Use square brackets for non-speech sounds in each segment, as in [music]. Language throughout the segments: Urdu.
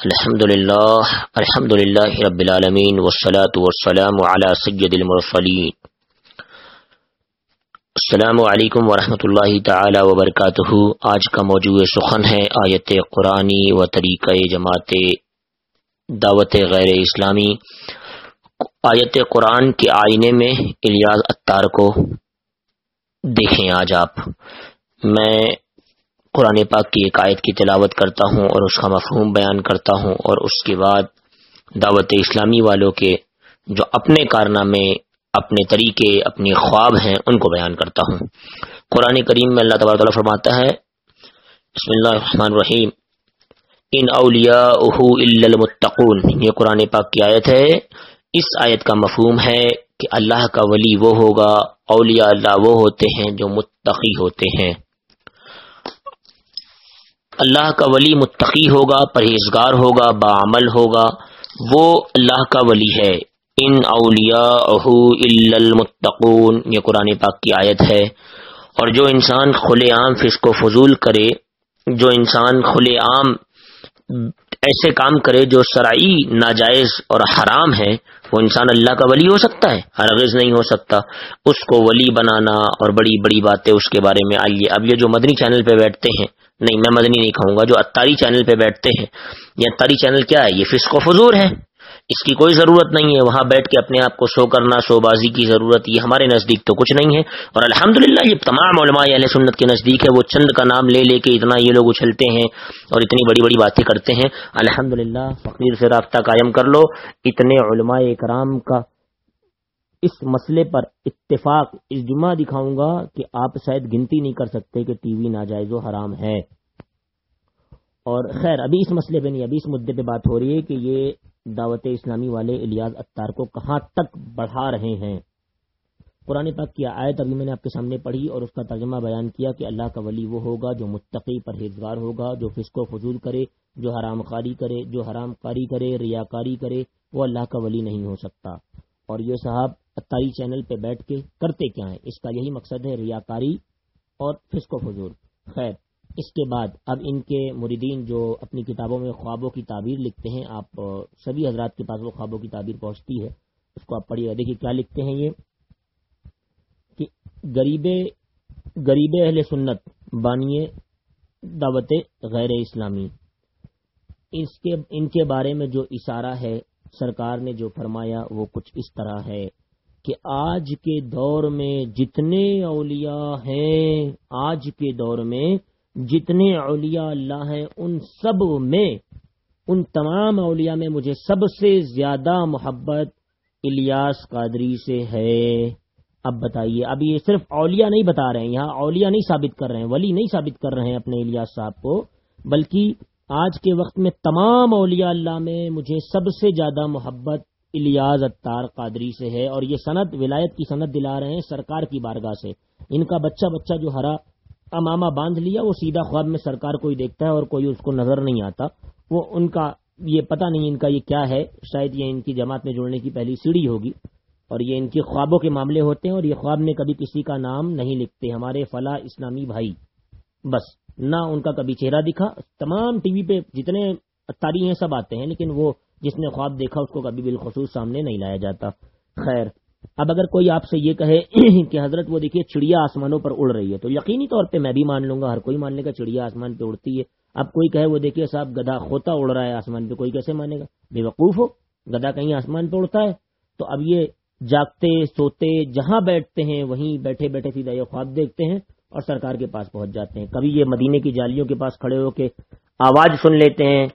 الحمد للہ الحمد للہ رب العالمین والصلاة والسلام على سید المرسلین السلام علیکم ورحمۃ اللہ تعالی وبرکاتہ آج کا موضوع سخن ہے، آیت قرآنی و طریقہ جماعت دعوت غیر اسلامی. آیت قرآن کے آئینے میں الیاز اتار کو دیکھیں آج آپ. میں قرآن پاک کی ایک آیت کی تلاوت کرتا ہوں اور اس کا مفہوم بیان کرتا ہوں اور اس کے بعد دعوت اسلامی والوں کے جو اپنے کارنامے، اپنے طریقے، اپنی خواب ہیں، ان کو بیان کرتا ہوں۔ قرآن کریم میں اللہ تبارک فرماتا ہے، بسم اللہ الرحمن الرحیم۔ ان اولیاء المتقون۔ یہ قرآن پاک کی آیت ہے۔ اس آیت کا مفہوم ہے کہ اللہ کا ولی وہ ہوگا، اولیاء اللہ وہ ہوتے ہیں جو متقی ہوتے ہیں۔ اللہ کا ولی متقی ہوگا، پرہیزگار ہوگا بعمل ہوگا۔ وہ اللہ کا ولی ہے۔ ان اولیاء المتقون، یہ قرآن پاک کی آیت ہے۔ اور جو انسان کھلے عام فسق و فضول کرے، جو انسان کھلے عام ایسے کام کرے جو سرائی ناجائز اور حرام ہے وہ انسان اللہ کا ولی ہو سکتا ہے، ہرگز نہیں ہو سکتا۔ اس کو ولی بنانا اور بڑی بڑی باتیں اس کے بارے میں۔ آئیے، اب یہ جو مدنی چینل پہ بیٹھتے ہیں، نہیں، میں مدنی نہیں کہوں گا، جو اتاری چینل پہ بیٹھتے ہیں۔ یہ اتاری چینل کیا ہے؟ یہ فسق و فضور ہے۔ اس کی کوئی ضرورت نہیں ہے۔ وہاں بیٹھ کے اپنے آپ کو شو کرنا شو بازی کی ضرورت، یہ ہمارے نزدیک تو کچھ نہیں ہے۔ اور الحمد یہ تمام علماء اہل سنت کے نزدیک ہے۔ وہ چند کا نام لے لے کے اتنا یہ لوگ اچھلتے ہیں اور اتنی بڑی بڑی باتیں کرتے ہیں۔ الحمد فقیر سے رابطہ قائم کر لو۔ اتنے علماء کرام کا اس مسئلے پر اتفاق اس جمعہ دکھاؤں گا کہ آپ شاید گنتی نہیں کر سکتے کہ ٹی وی ناجائز و حرام ہے۔ اور خیر، ابھی اس مسئلے پہ نہیں، ابھی اس مدعے پہ بات ہو رہی ہے کہ یہ دعوت اسلامی والے الیاز اتار کو کہاں تک بڑھا رہے ہیں؟ قرآن پاک کی آیت ابھی میں نے آپ کے سامنے پڑھی اور اس کا ترجمہ بیان کیا کہ اللہ کا ولی وہ ہوگا جو متقی پرہیزگار ہوگا، جو فسق و فضول کرے، جو حرام کاری کرے، جو حرام کاری کرے ریاکاری کرے، وہ اللہ کا ولی نہیں ہو سکتا۔ اور یہ صاحب اتاری چینل پہ بیٹھ کے کرتے کیا ہیں؟ اس کا یہی مقصد ہے ریاکاری اور فسق و فضول خیر اس کے بعد اب ان کے مریدین جو اپنی کتابوں میں خوابوں کی تعبیر لکھتے ہیں، آپ سبھی حضرات کے پاس وہ خوابوں کی تعبیر پہنچتی ہے۔ اس کو آپ پڑھیے۔ دیکھیے کیا لکھتے ہیں یہ۔ کہ غریب غریب اہل سنت بانیے دعوت غیر اسلامی۔ اس کے، ان کے بارے میں جو اشارہ ہے سرکار نے جو فرمایا، وہ کچھ اس طرح ہے کہ آج کے دور میں جتنے اولیاء ہیں، آج کے دور میں جتنے اولیاء اللہ ہیں، ان سب میں، ان تمام اولیاء میں مجھے سب سے زیادہ محبت الیاس قادری سے ہے۔ اب بتائیے، اب یہ صرف اولیاء نہیں بتا رہے ہیں، یہاں اولیاء نہیں ثابت کر رہے ہیں، ولی نہیں ثابت کر رہے ہیں اپنے الیاس صاحب کو، بلکہ آج کے وقت میں تمام اولیاء اللہ میں مجھے سب سے زیادہ محبت الیاز اتار قادری سے ہے۔ اور یہ سند ولایت کی سند دلا رہے ہیں سرکار کی بارگاہ سے۔ ان کا بچہ بچہ جو ہرا امامہ باندھ لیا، وہ سیدھا خواب میں سرکار کوئی دیکھتا ہے اور کوئی اس کو نظر نہیں آتا۔ وہ ان کا یہ پتہ نہیں ان کا یہ کیا ہے۔ شاید یہ ان کی جماعت میں جڑنے کی پہلی سیڑھی ہوگی۔ اور یہ ان کی خوابوں کے معاملے ہوتے ہیں اور یہ خواب میں کبھی کسی کا نام نہیں لکھتے۔ ہمارے فلاں اسلامی بھائی۔ بس، نہ ان کا کبھی چہرہ دکھا۔ تمام ٹی وی پہ جتنے تاری ہیں سب آتے ہیں، لیکن وہ جس نے خواب دیکھا، اس کو کبھی بالخصوص سامنے نہیں لایا جاتا۔ خیر اب اگر کوئی آپ سے یہ کہے [clears throat] کہ حضرت وہ دیکھیے چڑیا آسمانوں پر اڑ رہی ہے، تو یقینی طور پہ میں بھی مان لوں گا، ہر کوئی مان لے گا چڑیا آسمان پہ اڑتی ہے۔ اب کوئی کہے وہ دیکھیے صاحب گدھا کھوتا اڑ رہا ہے آسمان پہ، کوئی کیسے مانے گا؟ بے وقوف ہو، گدھا کہیں آسمان پہ اڑتا ہے۔ تو اب یہ جاگتے، سوتے، جہاں بیٹھتے ہیں، وہیں بیٹھے بیٹھے سیدھا یہ خواب دیکھتے ہیں اور سرکار کے پاس پہنچ جاتے ہیں۔ کبھی یہ مدینے کی جالیوں کے پاس کھڑے ہو کے آواز سن لیتے ہیں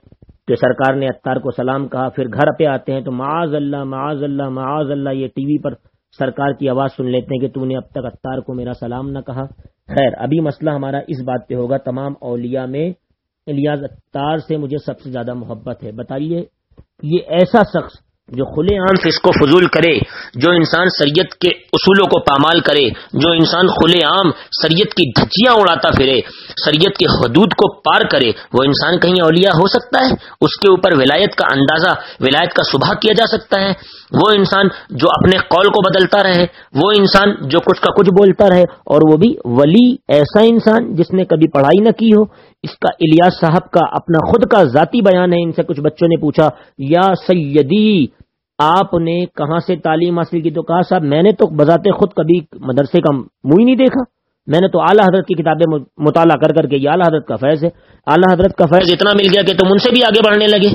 کہ سرکار نے اتار کو سلام کہا، پھر گھر پہ آتے ہیں تو معاذ اللہ معاذ اللہ معاذ اللہ، یہ ٹی وی پر سرکار کی آواز سن لیتے ہیں کہ تو نے اب تک اتار کو میرا سلام نہ کہا۔ خیر، ابھی مسئلہ ہمارا اس بات پہ ہوگا، تمام اولیاء میں الیاز اتار سے مجھے سب سے زیادہ محبت ہے۔ بتائیے، یہ ایسا شخص جو کھلے عام سے اس کو فضول کرے، جو انسان سریت کے اصولوں کو پامال کرے، جو انسان کھلے عام سریت کی دھچیاں اڑاتا پھرے سریت کے حدود کو پار کرے، وہ انسان کہیں اولیاء ہو سکتا ہے؟ اس کے اوپر ولایت کا اندازہ، ولایت کا صبح کیا جا سکتا ہے؟ وہ انسان جو اپنے قول کو بدلتا رہے، وہ انسان جو کچھ کا کچھ بولتا رہے، اور وہ بھی ولی ایسا انسان جس نے کبھی پڑھائی نہ کی ہو۔ اس کا الیاس صاحب کا اپنا خود کا ذاتی بیان ہے، ان سے کچھ بچوں نے پوچھا، یا سیدی آپ نے کہاں سے تعلیم حاصل کی تو کہا، صاحب، میں نے تو بذات خود کبھی مدرسے کا منہ ہی نہیں دیکھا۔ میں نے تو اعلیٰ حضرت کی کتابیں مطالعہ کر کر کے یہ اعلیٰ حضرت کا فیض ہے۔ اعلیٰ حضرت کا فیض اتنا مل گیا کہ تم ان سے بھی آگے بڑھنے لگے۔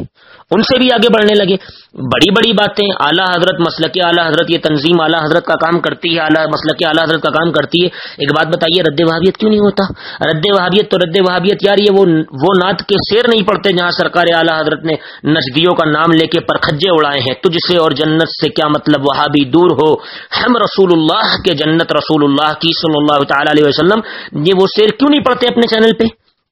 ان سے بھی آگے بڑھنے لگے۔ بڑی بڑی باتیں۔ اعلیٰ حضرت مسلک اعلیٰ حضرت یہ تنظیم اعلیٰ حضرت کا کام کرتی ہے۔ اعلیٰ مسلک اعلیٰ حضرت کا کام کرتی ہے۔ ایک بات بتائیے، رد وہابیت کیوں نہیں ہوتا؟ رد وہابیت تو رد وہابیت یار یہ وہ نعت کے سیر نہیں پڑتے جہاں سرکار اعلیٰ حضرت نے نجدیوں کا نام لے کے پرکھجے اڑائے ہیں۔ تجھ سے اور جنت سے کیا مطلب؟ وہابی دور ہو۔ ہم رسول اللہ کے جنت رسول اللہ کی صلی اللہ تعالی علیہ وسلم، یہ وہ شیر کیوں نہیں پڑھتے اپنے چینل پہ؟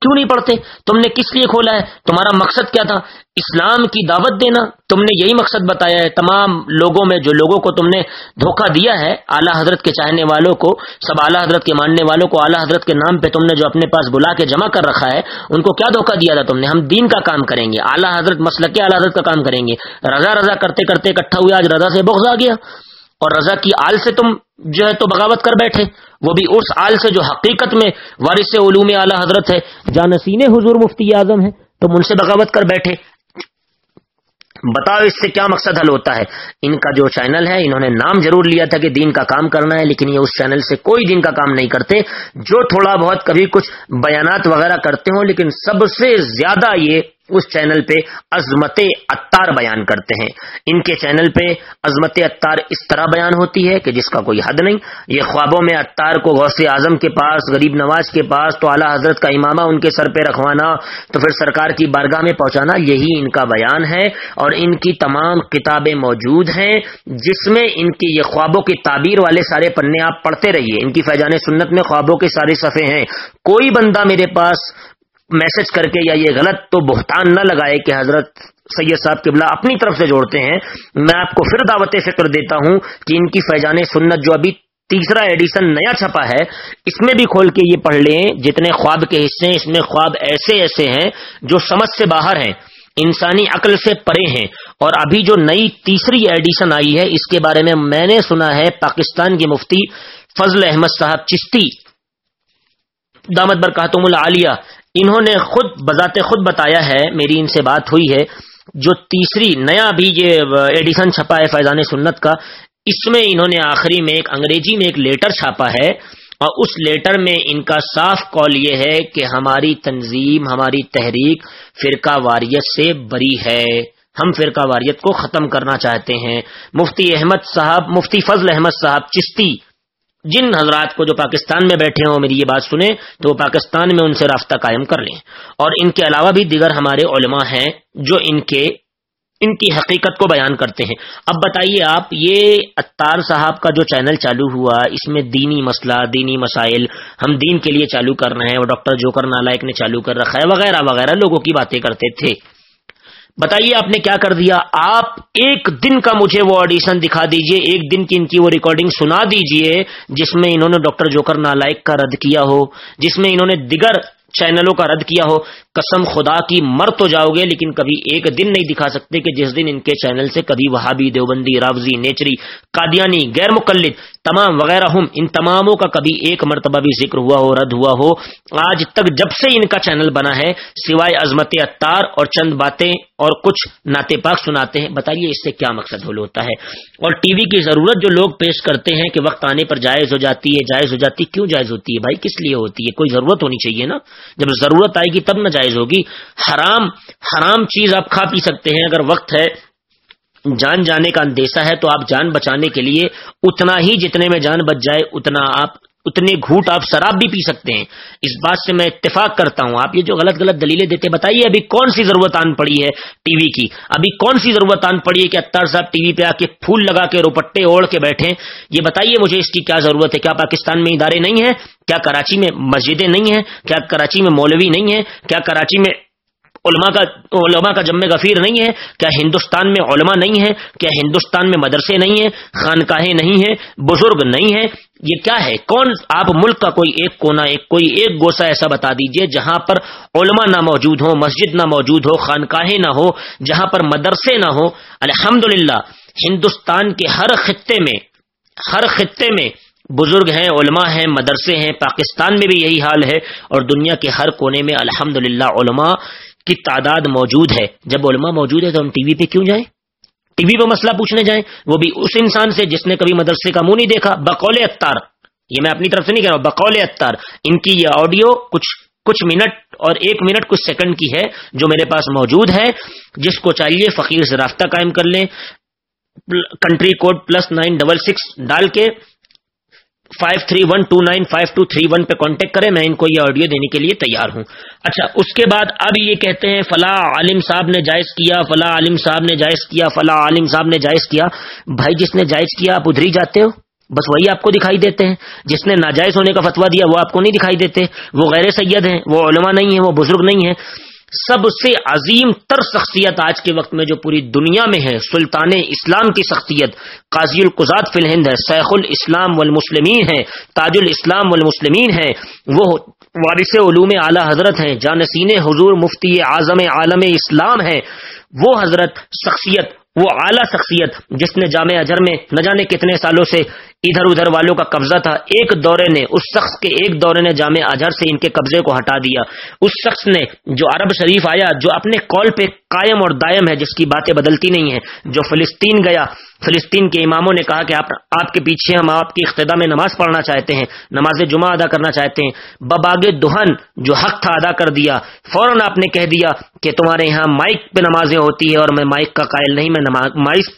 کیوں نہیں پڑھتے؟ تم نے کس لیے کھولا ہے؟ تمہارا مقصد کیا تھا؟ اسلام کی دعوت دینا؟ تم نے یہی مقصد بتایا ہے۔ تمام لوگوں میں، جو لوگوں کو تم نے دھوکہ دیا ہے، اعلیٰ حضرت کے چاہنے والوں کو، سب اعلیٰ حضرت کے ماننے والوں کو، اعلیٰ حضرت کے نام پہ تم نے جو اپنے پاس بلا کے جمع کر رکھا ہے، ان کو کیا دھوکہ دیا تھا تم نے؟ ہم دین کا کام کریں گے۔ اعلیٰ حضرت مسلک کے اعلیٰ حضرت کا کام کریں گے۔ رضا رضا کرتے کرتے اکٹھا ہوئے، آج رضا سے بغض آ گیا۔ اور رضا کی آل سے تم جو ہے تو بغاوت کر بیٹھے۔ وہ بھی اس آل سے جو حقیقت میں وارث علوم اعلی حضرت ہے۔ جانسین حضور مفتی اعظم ہے تم ان سے بغاوت کر بیٹھے۔ بتاؤ اس سے کیا مقصد حل ہوتا ہے۔ ان کا جو چینل ہے، انہوں نے نام ضرور لیا تھا کہ دین کا کام کرنا ہے، لیکن یہ اس چینل سے کوئی دین کا کام نہیں کرتے، جو تھوڑا بہت کبھی کچھ بیانات وغیرہ کرتے ہوں، لیکن سب سے زیادہ یہ اس چینل پہ عظمت اتار بیان کرتے ہیں۔ ان کے چینل پہ عظمت اتار اس طرح بیان ہوتی ہے کہ جس کا کوئی حد نہیں۔ یہ خوابوں میں اتار کو غوث اعظم کے پاس، غریب نواز کے پاس، تو اعلیٰ حضرت کا امامہ ان کے سر پہ رکھوانا، تو پھر سرکار کی بارگاہ میں پہنچانا، یہی ان کا بیان ہے۔ اور ان کی تمام کتابیں موجود ہیں، جس میں ان کی یہ خوابوں کی تعبیر والے سارے پنے آپ پڑھتے رہیے۔ ان کی فیضان سنت میں خوابوں کے سارے صفحے ہیں۔ کوئی بندہ میرے پاس میسج کر کے یا یہ غلط تو بہتان نہ لگائے کہ حضرت سید صاحب قبلہ اپنی طرف سے جوڑتے ہیں۔ میں آپ کو پھر دعوت فکر دیتا ہوں کہ ان کی فیضان سنت جو ابھی تیسرا ایڈیشن نیا چھپا ہے، اس میں بھی کھول کے یہ پڑھ لیں، جتنے خواب کے حصے ہیں، اس میں خواب ایسے ایسے ہیں جو سمجھ سے باہر ہیں، انسانی عقل سے پرے ہیں۔ اور ابھی جو نئی تیسری ایڈیشن آئی ہے، اس کے بارے میں میں نے سنا ہے پاکستان کے مفتی فضل احمد صاحب چشتی۔ دامت برکاتم العالیہ انہوں نے خود بذات خود بتایا ہے، میری ان سے بات ہوئی ہے، جو تیسری نیا بھی یہ ایڈیشن چھپا ہے فیضان سنت کا، اس میں انہوں نے آخری میں ایک انگریزی میں ایک لیٹر چھاپا ہے، اور اس لیٹر میں ان کا صاف کال یہ ہے کہ ہماری تنظیم، ہماری تحریک فرقہ واریت سے بری ہے۔ ہم فرقہ واریت کو ختم کرنا چاہتے ہیں۔ مفتی احمد صاحب، مفتی فضل احمد صاحب چشتی جن حضرات کو جو پاکستان میں بیٹھے ہوں، میری یہ بات سنیں تو وہ پاکستان میں ان سے رابطہ قائم کر لیں۔ اور ان کے علاوہ بھی دیگر ہمارے علماء ہیں جو ان کے، ان کی حقیقت کو بیان کرتے ہیں۔ اب بتائیے آپ، یہ اتار صاحب کا جو چینل چالو ہوا، اس میں دینی مسئلہ، دینی مسائل ہم دین کے لیے چالو کر رہے ہیں، وہ ڈاکٹر جوکر نالائک نے چالو کر رکھا ہے، وغیرہ وغیرہ لوگوں کی باتیں کرتے تھے۔ بتائیے آپ نے کیا کر دیا؟ آپ ایک دن کا مجھے وہ آڈیشن دکھا دیجیے، ایک دن کی ان کی وہ ریکارڈنگ سنا دیجیے، جس میں انہوں نے ڈاکٹر جوکر نالائک کا رد کیا ہو، جس میں انہوں نے دیگر چینلوں کا رد کیا ہو۔ قسم خدا کی مر تو جاؤ گے، لیکن کبھی ایک دن نہیں دکھا سکتے کہ جس دن ان کے چینل سے کبھی وہابی، دیوبندی، راوزی، نیچری، قادیانی، غیر مقلد، تمام وغیرہ ہم ان تماموں کا کبھی ایک مرتبہ بھی ذکر ہوا ہو، رد ہوا ہو، آج تک جب سے ان کا چینل بنا ہے، سوائے عظمت اتار اور چند باتیں اور کچھ ناطے پاک سناتے ہیں۔ بتائیے اس سے کیا مقصد حل ہوتا ہے؟ اور ٹی وی کی ضرورت جو لوگ پیش کرتے ہیں کہ وقت آنے پر جائز ہو جاتی ہے، جائز ہو جاتی، کیوں جائز ہوتی ہے؟ بھائی، کس لیے ہوتی ہے؟ کوئی ضرورت ہونی چاہیے نا؟ جب ضرورت آئے گی تب نہ جائز ہوگی۔ حرام حرام چیز آپ کھا پی سکتے ہیں۔ اگر وقت ہے، جان جانے کا اندیشہ ہے، تو آپ جان بچانے کے لیے اتنا ہی جتنے میں جان بچ جائے، اتنا آپ اتنے گھوٹ آپ شراب بھی پی سکتے ہیں۔ اس بات سے میں اتفاق کرتا ہوں۔ آپ یہ جو غلط غلط دلیلیں دیتے بتائیے ابھی کون سی ضرورت آن پڑی ہے ٹی وی کی؟ ابھی کون سی ضرورت آن پڑی ہے کہ اتار صاحب ٹی وی پہ آ کے پھول لگا کے روپٹے اوڑھ کے بیٹھے یہ بتائیے مجھے اس کی کیا ضرورت ہے؟ کیا پاکستان میں ادارے نہیں ہیں؟ کیا کراچی میں مسجدیں نہیں ہیں؟ کیا کراچی میں مولوی نہیں ہیں؟ کیا کراچی میں علماء کا علماء کا جمع غفیر نہیں ہے، کیا ہندوستان میں علماء نہیں ہے کیا ہندوستان میں مدرسے نہیں ہیں؟ خانقاہیں نہیں ہیں؟ بزرگ نہیں ہیں؟ یہ کیا ہے؟ کون آپ ملک کا کوئی ایک کونا، ایک کوئی ایک گوسا ایسا بتا دیجیے جہاں پر علماء نہ موجود ہو مسجد نہ موجود ہو، خانقاہیں نہ ہو جہاں پر مدرسے نہ ہو الحمد ہندوستان کے ہر خطے میں ہر خطے میں بزرگ ہیں، علماء ہیں، مدرسے ہیں، پاکستان میں بھی یہی حال ہے اور دنیا کے ہر کونے میں الحمد علماء کی تعداد موجود ہے۔ جب علماء موجود ہے تو ہم ٹی وی پہ کیوں جائیں؟ ٹی وی پہ مسئلہ پوچھنے جائیں۔ وہ بھی اس انسان سے جس نے کبھی مدرسے کا منہ نہیں دیکھا۔ بقول اتار یہ میں اپنی طرف سے نہیں کہہ رہا بقول اتار ان کی یہ آڈیو کچھ کچھ منٹ اور ایک منٹ کچھ سیکنڈ کی ہے جو میرے پاس موجود ہے۔ جس کو چاہیے فقیر سے رابطہ قائم کر لیں۔ Country code plus nine double six ڈال کے five three one two nine five two three one پہ کانٹیکٹ کریں، میں ان کو یہ آڈیو دینے کے لیے تیار ہوں۔ اچھا اس کے بعد اب یہ کہتے ہیں فلاں عالم صاحب نے جائز کیا فلاں عالم صاحب نے جائز کیا فلاں عالم صاحب نے جائز کیا۔ بھائی، جس نے جائز کیا، آپ ادھر ہی جاتے ہو؟ بس وہی آپ کو دکھائی دیتے ہیں۔ جس نے ناجائز ہونے کا فتوا دیا، وہ آپ کو نہیں دکھائی دیتے۔ وہ غیر سید ہیں، وہ علماء نہیں ہیں، وہ بزرگ نہیں ہیں۔ سب سے عظیم تر شخصیت آج کے وقت میں جو پوری دنیا میں ہے، سلطان اسلام کی شخصیت قاضی القزاد فی الہند ہے، شیخ الاسلام والمسلمین ہے، تاج الاسلام والمسلمین ہے۔ وہ وارث علوم اعلی حضرت ہیں جانسین حضور مفتی اعظم عالم اسلام ہے وہ حضرت شخصیت وہ اعلی شخصیت جس نے جامع اجر میں نہ جانے کتنے سالوں سے ادھر ادھر والوں کا قبضہ تھا۔ ایک دورے نے اس شخص کے ایک دورے نے جامع اجہر سے ان کے قبضے کو ہٹا دیا۔ اس شخص نے جو عرب شریف آیا، جو اپنے کال پہ قائم اور دائم ہے، جس کی باتیں بدلتی نہیں ہیں، جو فلسطین گیا۔ فلسطین کے اماموں نے کہا کہ آپ آپ کے پیچھے ہم آپ کی اقتدا میں نماز پڑھنا چاہتے ہیں، نماز جمعہ ادا کرنا چاہتے ہیں۔ بباگ دہن جو حق تھا ادا کر دیا۔ فوراً آپ نے کہہ دیا کہ تمہارے یہاں مائک پہ نمازیں ہوتی ہے اور میں مائک کا قائل نہیں، میں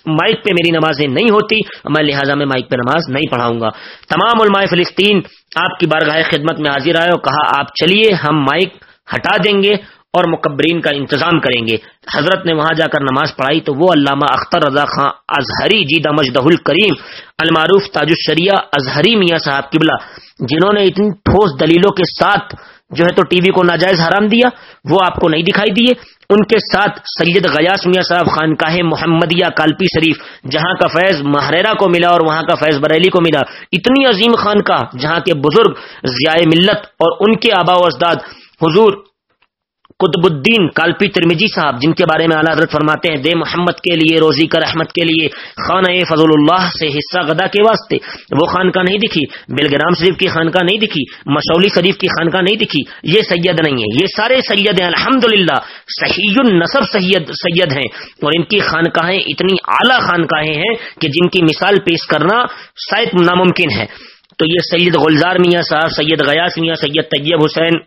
مائک پہ میری نمازیں نہیں ہوتی، میں لہٰذا میں مائک پہ نماز نہیں پڑھاؤں گا۔ تمام علماء فلسطین آپ کی بارگاہ خدمت میں حاضر آئے اور کہا، آپ چلیے، ہم مائک ہٹا دیں گے اور مقبرین کا انتظام کریں گے۔ حضرت نے وہاں جا کر نماز پڑھائی تو وہ علامہ اختر رضا خان اظہری جیدہ مجدہ الکریم، المعروف تاج الشریعہ اظہری میاں صاحب قبلہ، جنہوں نے اتنی ٹھوس دلیلوں کے ساتھ جو ہے تو ٹی وی کو ناجائز حرام دیا، وہ آپ کو نہیں دکھائی دیے۔ ان کے ساتھ سید غیاس میاں صاحب، خانقاہ محمدیہ، کالپی شریف، جہاں کا فیض مہریرا کو ملا اور وہاں کا فیض بریلی کو ملا۔ اتنی عظیم خانقاہ جہاں کے بزرگ ضیاء ملت اور ان کے آبا و اجداد، حضور قطب الدین، کالپی ترمیجی صاحب، جن کے بارے میں اعلیٰ حضرت فرماتے ہیں، دے محمد کے لیے، روزی کا رحمت کے لیے، خانہ فضل اللہ سے حصہ غدا کے واسطے، وہ خانقاہ نہیں دکھی، بلگرام شریف کی خانقاہ نہیں دکھی، مشولی شریف کی خانقاہ نہیں دکھی، یہ سید نہیں ہے یہ سارے سید ہیں الحمد للہ صحیح النصب سید سید ہیں، اور ان کی خانقاہیں اتنی اعلیٰ خانقاہیں ہیں کہ جن کی مثال پیش کرنا شاید ناممکن ہے۔ تو یہ سید گلزار میاں صاحب، سید غیاس میاں، سید طیب حسین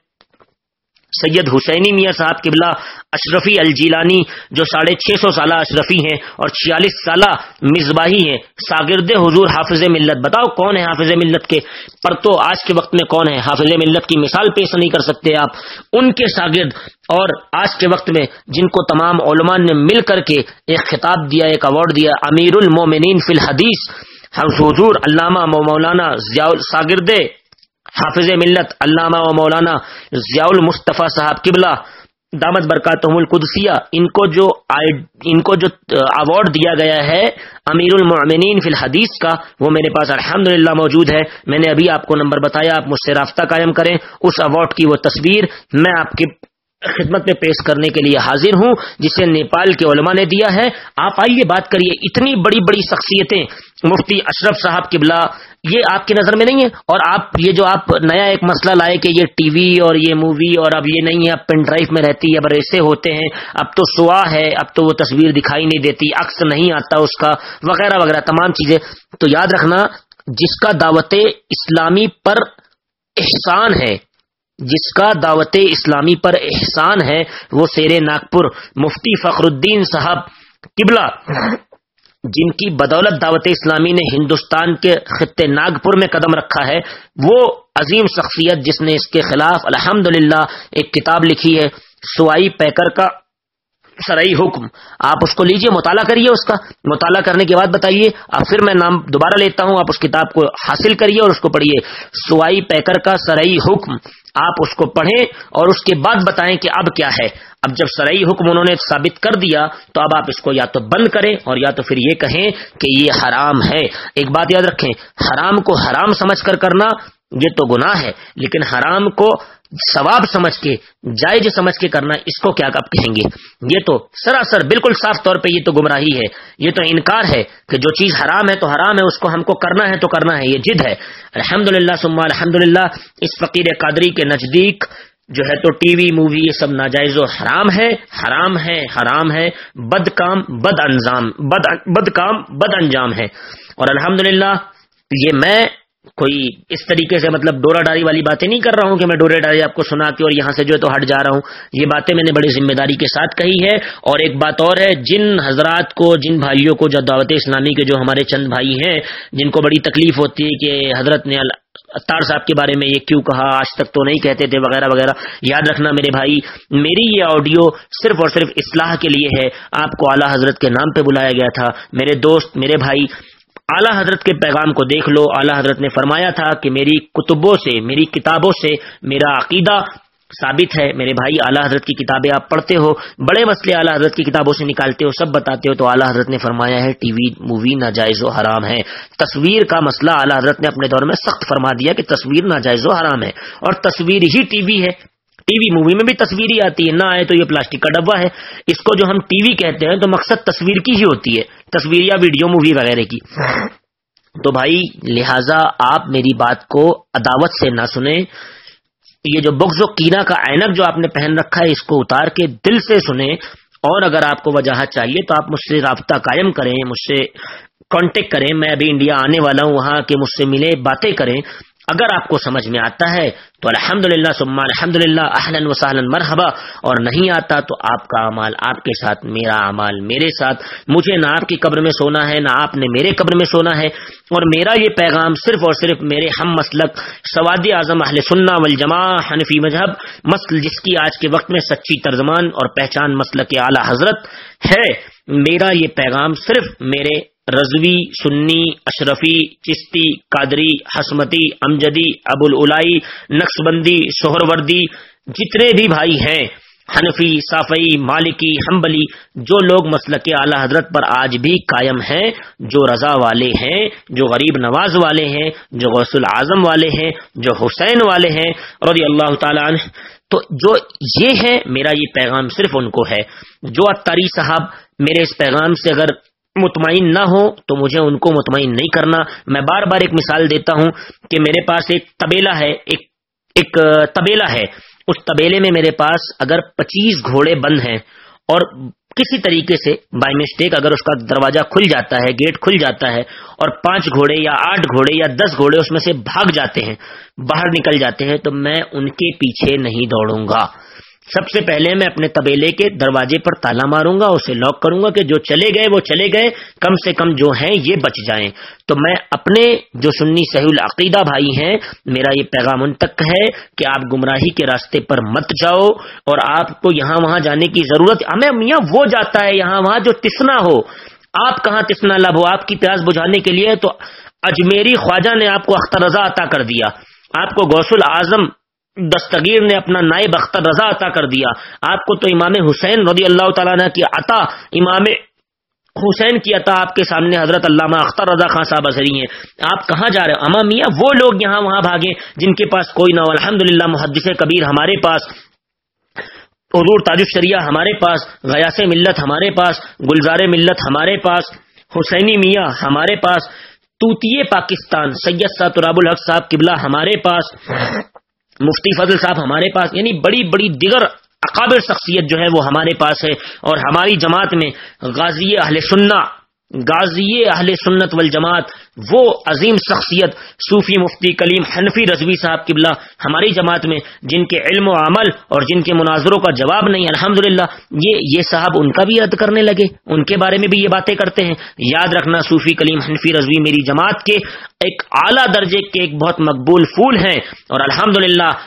سید حسینی میاں صاحب قبلہ اشرفی الجیلانی جو ساڑھے چھ سو سالہ اشرفی ہیں اور چھیالیس سالہ مصباحی ہیں۔ ساگرد حضور حافظ ملت، بتاؤ کون ہے حافظ ملت کے؟ پر تو آج کے وقت میں کون ہے حافظ ملت کی مثال پیش نہیں کر سکتے آپ۔ ان کے شاگرد اور آج کے وقت میں جن کو تمام علماء نے مل کر کے ایک خطاب دیا، ایک اوارڈ دیا امیر المومنین فی الحدیث، حضور علامہ مولانا ساگرد حافظ ملت علامہ و مولانا ضیاء المصطفیٰ صاحب قبلہ، دامت برکاتہم القدسیہ، ان کو جو ان کو جو ایوارڈ دیا گیا ہے امیر المعمنین فی الحدیث کا، وہ میرے پاس الحمد موجود ہے۔ میں نے ابھی آپ کو نمبر بتایا، آپ مجھ سے رابطہ قائم کریں۔ اس ایوارڈ کی وہ تصویر میں آپ کے خدمت میں پیش کرنے کے لیے حاضر ہوں، جسے نیپال کے علماء نے دیا ہے۔ آپ آئیے، بات کریے۔ اتنی بڑی بڑی شخصیتیں، مفتی اشرف صاحب قبلہ، یہ آپ کی نظر میں نہیں ہے اور آپ، یہ جو آپ نیا ایک مسئلہ لائے کہ یہ ٹی وی اور یہ مووی اور اب یہ نہیں ہے، اب پین ڈرائیو میں رہتی ہے، اب ایسے ہوتے ہیں، اب تو سوا ہے، اب تو وہ تصویر دکھائی نہیں دیتی، عکس نہیں آتا اس کا، وغیرہ وغیرہ، تمام چیزیں۔ تو یاد رکھنا، جس کا دعوت اسلامی پر احسان ہے جس کا دعوت اسلامی پر احسان ہے، وہ سیر ناگپور مفتی فخر الدین صاحب قبلہ، جن کی بدولت دعوت اسلامی نے ہندوستان کے خطے ناگپور میں قدم رکھا ہے، وہ عظیم شخصیت جس نے اس کے خلاف الحمد ایک کتاب لکھی ہے، سوائی پیکر کا سرئی حکم۔ آپ اس کو لیجیے، مطالعہ کریے اس کا۔ مطالعہ کرنے کے بعد بتائیے اب پھر میں نام دوبارہ لیتا ہوں، آپ اس کتاب کو حاصل کریے اور اس کو پڑھیے۔ سوائی پیکر کا سرئی حکم۔ آپ اس کو پڑھیں اور اس کے بعد بتائیں کہ اب کیا ہے۔ اب جب سرعی حکم انہوں نے ثابت کر دیا، تو اب آپ اس کو یا تو بند کریں اور یا تو پھر یہ کہیں کہ یہ حرام ہے۔ ایک بات یاد رکھیں، حرام کو حرام سمجھ کر کرنا یہ تو گناہ ہے، لیکن حرام کو ثواب سمجھ کے، جائز سمجھ کے کرنا اس کو کیا کب کہیں گے؟ یہ تو سراسر بالکل صاف طور پہ یہ تو گمراہی ہے۔ یہ تو انکار ہے کہ جو چیز حرام ہے تو حرام ہے، اس کو ہم کو کرنا ہے تو کرنا ہے، یہ جد ہے۔ الحمد للہ سما الحمد للہ اس فقیر قادری کے نزدیک جو ہے تو ٹی وی، مووی، یہ سب ناجائز و حرام ہے۔ حرام ہے حرام ہے۔ بد کام بد انجام بد بد کام بد انجام ہے۔ اور الحمد یہ میں کوئی اس طریقے سے مطلب ڈورا ڈاری والی باتیں نہیں کر رہا ہوں کہ میں ڈورے ڈاری آپ کو سنا کے اور یہاں سے جو ہے تو ہٹ جا رہا ہوں۔ یہ باتیں میں نے بڑی ذمہ داری کے ساتھ کہی ہے۔ اور ایک بات اور ہے، جن حضرات کو، جن بھائیوں کو جو دعوت اسلامی کے جو ہمارے چند بھائی ہیں، جن کو بڑی تکلیف ہوتی ہے کہ حضرت نے اطار صاحب کے بارے میں یہ کیوں کہا، آج تک تو نہیں کہتے تھے وغیرہ وغیرہ۔ یاد رکھنا میرے بھائی، میری یہ آڈیو صرف اور صرف اصلاح کے لیے ہے۔ آپ کو اعلیٰ حضرت کے نام پہ بلایا گیا تھا۔ میرے دوست، میرے بھائی اعلیٰ حضرت کے پیغام کو دیکھ لو۔ اعلیٰ حضرت نے فرمایا تھا کہ میری کتبوں سے، میری کتابوں سے میرا عقیدہ ثابت ہے۔ میرے بھائی، اعلیٰ حضرت کی کتابیں آپ پڑھتے ہو، بڑے مسئلے اعلیٰ حضرت کی کتابوں سے نکالتے ہو، سب بتاتے ہو۔ تو اعلیٰ حضرت نے فرمایا ہے، ٹی وی مووی ناجائز و حرام ہے۔ تصویر کا مسئلہ اعلیٰ حضرت نے اپنے دور میں سخت فرما دیا کہ تصویر ناجائز و حرام ہے۔ اور تصویر ہی ٹی وی ہے۔ ٹی وی مووی میں بھی تصویر ہی آتی ہے نہ آئے تو یہ پلاسٹک کا ڈبا ہے۔ اس کو جو ہم ٹی وی کہتے ہیں تو مقصد تصویر کی ہی ہوتی ہے، تصویر یا ویڈیو مووی وغیرہ کی۔ تو بھائی، لہذا آپ میری بات کو عداوت سے نہ سنیں۔ یہ جو بغض و کینا کا اینک جو آپ نے پہن رکھا ہے، اس کو اتار کے دل سے سنیں۔ اور اگر آپ کو وجاہت چاہیے تو آپ مجھ سے رابطہ قائم کریں، مجھ سے کانٹیکٹ کریں۔ میں ابھی انڈیا آنے والا ہوں، وہاں کے مجھ سے ملے باتیں کریں۔ اگر آپ کو سمجھ میں آتا ہے تو الحمد للہ سما الحمد للہ اہلن وسالن مرحبا، اور نہیں آتا تو آپ کا امال آپ کے ساتھ، میرا امال میرے ساتھ۔ مجھے نہ آپ کی قبر میں سونا ہے، نہ آپ نے میرے قبر میں سونا ہے۔ اور میرا یہ پیغام صرف اور صرف میرے ہم مسلک، سواد اعظم اہل سننا والجماع حنفی مذہب، مسل جس کی آج کے وقت میں سچی ترجمان اور پہچان مسلک اعلی حضرت ہے، میرا یہ پیغام صرف میرے رضوی، سنی، اشرفی چستی قادری، حسمتی، امجدی ابو الائی نقش بندی شوہر وردی جتنے بھی بھائی ہیں، حنفی، صافئی، مالکی، حنبلی، جو لوگ مسلک اعلی حضرت پر آج بھی قائم ہیں، جو رضا والے ہیں، جو غریب نواز والے ہیں، جو غوث العظم والے ہیں، جو حسین والے ہیں، رضی اللہ تعالیٰ عنہ۔ تو جو یہ ہے میرا یہ پیغام صرف ان کو ہے۔ جو اتاری صاحب میرے اس پیغام سے اگر مطمئن نہ ہو تو مجھے ان کو مطمئن نہیں کرنا۔ میں بار بار ایک مثال دیتا ہوں کہ میرے پاس ایک تبیلا ہے، ایک ایک تبیلا ہے۔ اس تبیلے میں میرے پاس اگر پچیس گھوڑے بند ہیں اور کسی طریقے سے بائی مسٹیک اگر اس کا دروازہ کھل جاتا ہے، گیٹ کھل جاتا ہے اور پانچ گھوڑے یا آٹھ گھوڑے یا دس گھوڑے اس میں سے بھاگ جاتے ہیں، باہر نکل جاتے ہیں، تو میں ان کے پیچھے نہیں دوڑوں گا۔ سب سے پہلے میں اپنے طبیلے کے دروازے پر تالا ماروں گا، اسے لاک کروں گا کہ جو چلے گئے وہ چلے گئے، کم سے کم جو ہیں یہ بچ جائیں۔ تو میں اپنے جو سنی صحیح العقیدہ بھائی ہیں، میرا یہ پیغام ان تک ہے کہ آپ گمراہی کے راستے پر مت جاؤ اور آپ کو یہاں وہاں جانے کی ضرورت ہمیں میاں، وہ جاتا ہے یہاں وہاں جو تسنا ہو۔ آپ کہاں تسنا لب ہو؟ آپ کی پیاس بجھانے کے لیے تو اجمیری خواجہ نے آپ کو اختر رضا عطا کر دیا۔ آپ کو غوث العظم دستگیر نے اپنا نائب اختر رضا عطا کر دیا۔ آپ کو تو امام حسین رضی اللہ تعالیٰ نے کی عطا، امام حسین کی عطا آپ کے سامنے حضرت علامہ اختر رضا خان صاحب اظہری ہیں۔ آپ کہاں جا رہے ہیں؟ اما میاں، وہ لوگ یہاں وہاں بھاگے جن کے پاس کوئی نہ الحمد للہ محدث کبیر ہمارے پاس، حضور تاج الشریعہ ہمارے پاس غیاس ملت ہمارے پاس، گلزار ملت ہمارے پاس، حسینی میاں ہمارے پاس توتیے پاکستان، سید ساتراب الحق صاحب قبلہ ہمارے پاس۔ مفتی فضل صاحب ہمارے پاس یعنی بڑی بڑی دیگر اقابر شخصیت جو ہے وہ ہمارے پاس ہے اور ہماری جماعت میں غازی اہل سننا غازی اہل سنت والجماعت وہ عظیم شخصیت صوفی مفتی کلیم حنفی رضوی صاحب قبلہ ہماری جماعت میں جن کے علم و عمل اور جن کے مناظروں کا جواب نہیں الحمد یہ یہ صاحب ان کا بھی رد کرنے لگے۔ ان کے بارے میں بھی یہ باتیں کرتے ہیں۔ یاد رکھنا صوفی کلیم حنفی رضوی میری جماعت کے ایک اعلیٰ درجے کے ایک بہت مقبول پھول ہیں اور الحمد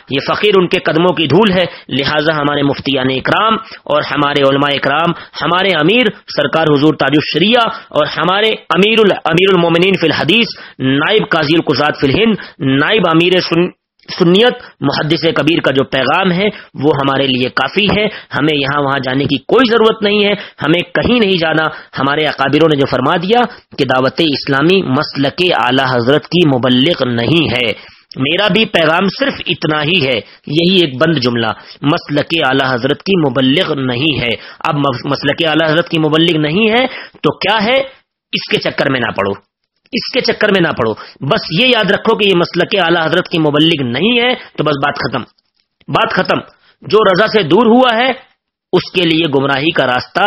یہ فقیر ان کے قدموں کی دھول ہے۔ لہٰذا ہمارے مفتیان اکرام اور ہمارے علماء اکرام، ہمارے امیر، سرکار حضور تاج الشریعہ اور ہمارے امیر امیر المومنین فی الحدیث نائب قاضی القزاد فی الہند، نائب امیر سن، سنیت، محدث کبیر کا جو پیغام ہے، وہ ہمارے لیے کافی ہے۔ ہمیں یہاں وہاں جانے کی کوئی ضرورت نہیں ہے۔ ہمیں کہیں نہیں جانا۔ ہمارے اقابروں نے جو فرما دیا کہ دعوت اسلامی مسلک اعلی حضرت کی مبلغ نہیں ہے۔ میرا بھی پیغام صرف اتنا ہی ہے۔ یہی ایک بند جملہ۔ مسلک اعلی حضرت کی مبلغ نہیں ہے۔ اب مسلک اعلی حضرت کی مبلغ نہیں ہے تو کیا ہے؟ اس کے چکر میں نہ پڑو۔ اس کے چکر میں نہ پڑو۔ بس یہ یاد رکھو کہ یہ مسلک اعلی حضرت کی مبلغ نہیں ہے تو بس بات ختم۔ بات ختم۔ جو رضا سے دور ہوا ہے، اس کے لیے گمراہی کا راستہ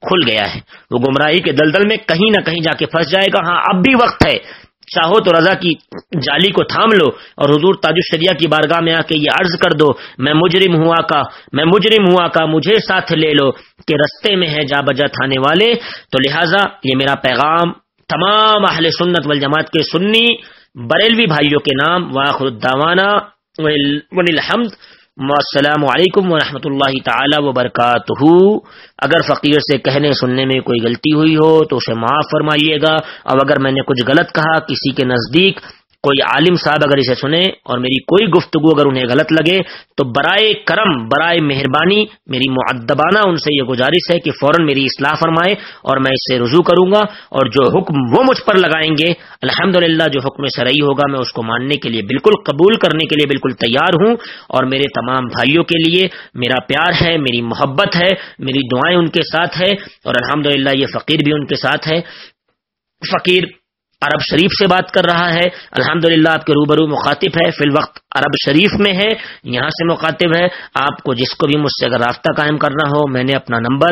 کھل گیا ہے۔ وہ گمراہی کے دلدل میں کہیں نہ کہیں جا کے پھنس جائے گا۔ ہاں اب بھی وقت ہے۔ چاہو تو رضا کی جالی کو تھام لو اور حضور تاج الشریعہ کی بارگاہ میں آ کے یہ عرض کر دو، میں مجرم ہوا کا، میں مجرم ہوا کا، مجھے ساتھ لے لو کہ رستے میں ہے جا بجا تھانے والے۔ تو لہٰذا یہ میرا پیغام تمام اہل سنت والجماعت کے سنی بریلوی بھائیوں کے نام واخر الداوانہ الحمد السلام علیکم ورحمۃ اللہ تعالی وبرکاتہ۔ اگر فقیر سے کہنے سننے میں کوئی غلطی ہوئی ہو تو اسے معاف فرمائیے گا۔ اور اگر میں نے کچھ غلط کہا کسی کے نزدیک کوئی عالم صاحب اگر اسے سنے اور میری کوئی گفتگو اگر انہیں غلط لگے، تو برائے کرم، برائے مہربانی میری معدبانہ ان سے یہ گزارش ہے کہ فوراً میری اصلاح فرمائے اور میں اس سے رجوع کروں گا اور جو حکم وہ مجھ پر لگائیں گے الحمد جو حکم سرئی ہوگا میں اس کو ماننے کے لیے بالکل قبول کرنے کے لیے بالکل تیار ہوں اور میرے تمام بھائیوں کے لیے میرا پیار ہے، میری محبت ہے، میری دعائیں ان کے ساتھ ہے اور الحمد یہ فقیر بھی ان کے ساتھ ہے۔ فقیر عرب شریف سے بات کر رہا ہے۔ الحمد آپ کے روبرو مخاطب ہے۔ فی الوقت عرب شریف میں ہے، یہاں سے مخاطب ہے۔ آپ کو جس کو بھی مجھ سے اگر رابطہ قائم کرنا ہو، میں نے اپنا نمبر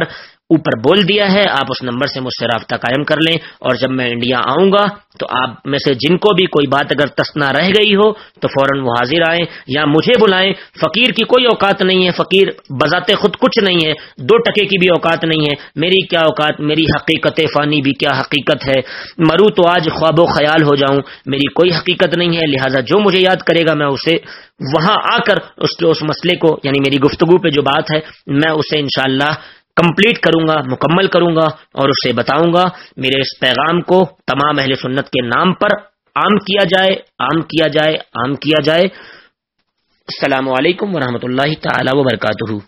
اوپر بول دیا ہے، آپ اس نمبر سے مجھ سے رابطہ قائم کر لیں اور جب میں انڈیا آؤں گا تو آپ میں سے جن کو بھی کوئی بات اگر تسنا رہ گئی ہو تو فوراً وہ حاضر آئیں یا مجھے بلائیں۔ فقیر کی کوئی اوقات نہیں ہے، فقیر بذات خود کچھ نہیں ہے، دو ٹکے کی بھی اوقات نہیں ہے۔ میری کیا اوقات، میری حقیقت فانی بھی کیا حقیقت ہے؟ مرو تو آج خواب و خیال ہو جاؤں، میری کوئی حقیقت نہیں ہے۔ لہٰذا جو مجھے یاد کرے گا میں اسے وہاں آ کر اس اس مسئلے کو یعنی میری گفتگو پہ جو بات ہے، میں اسے انشاءاللہ کمپلیٹ کروں گا، مکمل کروں گا اور اسے بتاؤں گا، میرے اس پیغام کو تمام اہل سنت کے نام پر عام کیا جائے، عام کیا جائے، عام کیا جائے۔ السلام علیکم ورحمۃ اللہ تعالی وبرکاتہ۔